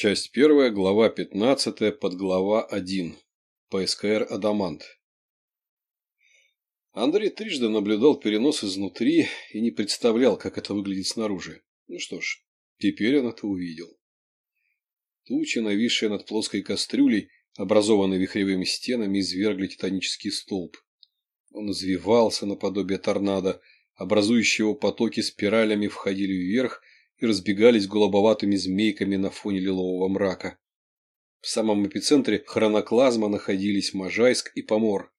Часть первая, глава пятнадцатая, подглава один. ПСКР «Адамант». Андрей трижды наблюдал перенос изнутри и не представлял, как это выглядит снаружи. Ну что ж, теперь он это увидел. Тучи, нависшие над плоской кастрюлей, образованной вихревыми стенами, извергли титанический столб. Он извивался наподобие торнадо, образующего потоки спиралями входили вверх и разбегались голубоватыми змейками на фоне лилового мрака. В самом эпицентре хроноклазма находились Можайск и Помор.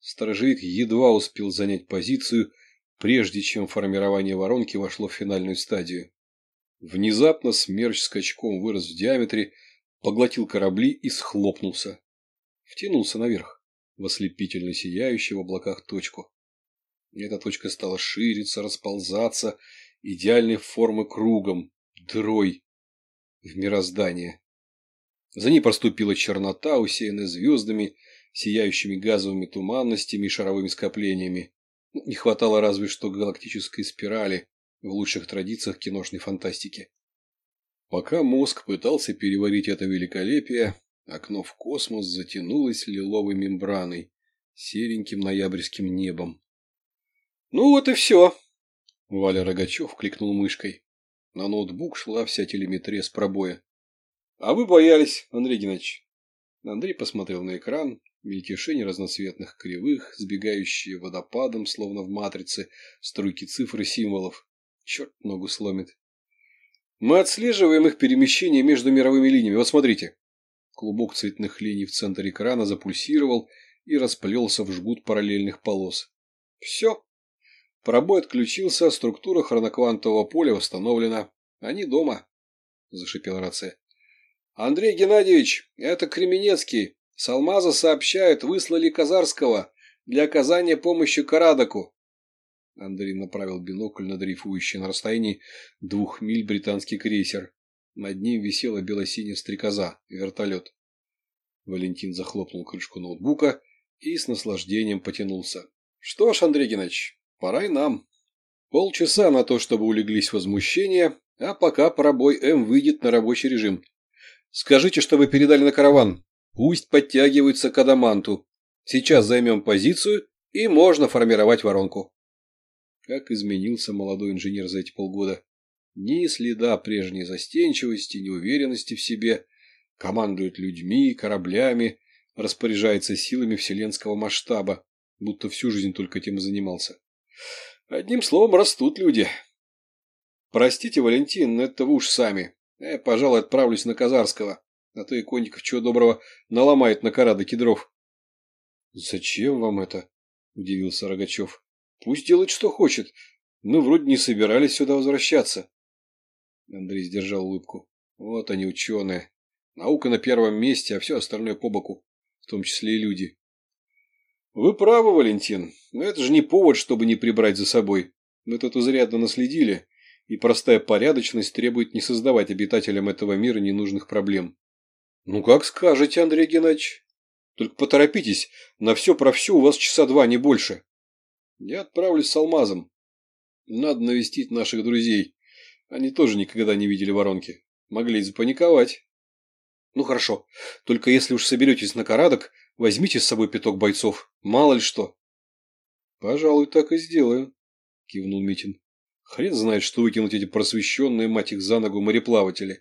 Сторожевик едва успел занять позицию, прежде чем формирование воронки вошло в финальную стадию. Внезапно смерч скачком вырос в диаметре, поглотил корабли и схлопнулся. Втянулся наверх, в ослепительно сияющую в облаках точку. Эта точка стала шириться, расползаться идеальной формы кругом, дырой в мироздание. За ней проступила чернота, усеянная звездами, сияющими газовыми туманностями и шаровыми скоплениями. Ну, не хватало разве что галактической спирали в лучших традициях киношной фантастики. Пока мозг пытался переварить это великолепие, окно в космос затянулось лиловой мембраной, сереньким ноябрьским небом. «Ну вот и все», Валя Рогачев кликнул мышкой. На ноутбук шла вся телеметрия с пробоя. — А вы боялись, Андрей Геннадьевич? Андрей посмотрел на экран. Мельтешение разноцветных кривых, сбегающие водопадом, словно в матрице, струйки цифр и символов. Черт ногу сломит. Мы отслеживаем их перемещение между мировыми линиями. Вот смотрите. Клубок цветных линий в центре экрана запульсировал и расплелся в жгут параллельных полос. Все. Пробой отключился, структура хроноквантового поля восстановлена. Они дома, — зашипела рация. — Андрей Геннадьевич, это Кременецкий. С Алмаза сообщают, выслали Казарского для оказания помощи Карадаку. Андрей направил бинокль на дрейфующий на расстоянии двух миль британский крейсер. Над ним висела белосиняя стрекоза, вертолет. Валентин захлопнул крышку ноутбука и с наслаждением потянулся. — Что ж, Андрей Геннадьевич, Пора и нам. Полчаса на то, чтобы улеглись возмущения, а пока пробой М выйдет на рабочий режим. Скажите, чтобы передали на караван. Пусть подтягиваются к адаманту. Сейчас займем позицию, и можно формировать воронку. Как изменился молодой инженер за эти полгода. Ни следа прежней застенчивости, неуверенности в себе. Командует людьми, кораблями, распоряжается силами вселенского масштаба, будто всю жизнь только этим и занимался. Одним словом, растут люди. Простите, Валентин, но это вы уж сами. Я, пожалуй, отправлюсь на Казарского, а то и Конников чего доброго наломает на карады кедров. Зачем вам это? Удивился Рогачев. Пусть делает, что хочет. Мы вроде не собирались сюда возвращаться. Андрей сдержал улыбку. Вот они, ученые. Наука на первом месте, а все остальное по боку, в том числе и люди. Вы правы, Валентин, но это же не повод, чтобы не прибрать за собой. Мы тут изрядно наследили, и простая порядочность требует не создавать обитателям этого мира ненужных проблем. Ну, как скажете, Андрей Геннадьевич. Только поторопитесь, на все про все у вас часа два, не больше. Я отправлюсь с алмазом. Надо навестить наших друзей. Они тоже никогда не видели воронки. Могли запаниковать. Ну хорошо, только если уж соберетесь на карадок, возьмите с собой пяток бойцов, мало ли что. Пожалуй, так и сделаю, кивнул Митин. Хрен знает, что выкинуть эти просвещенные, мать их за ногу, мореплаватели.